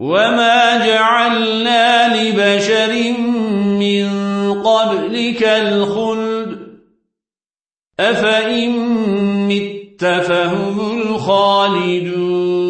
وما جعلنا لبشر من قبلك الخلد أفإن مت فهم الخالدون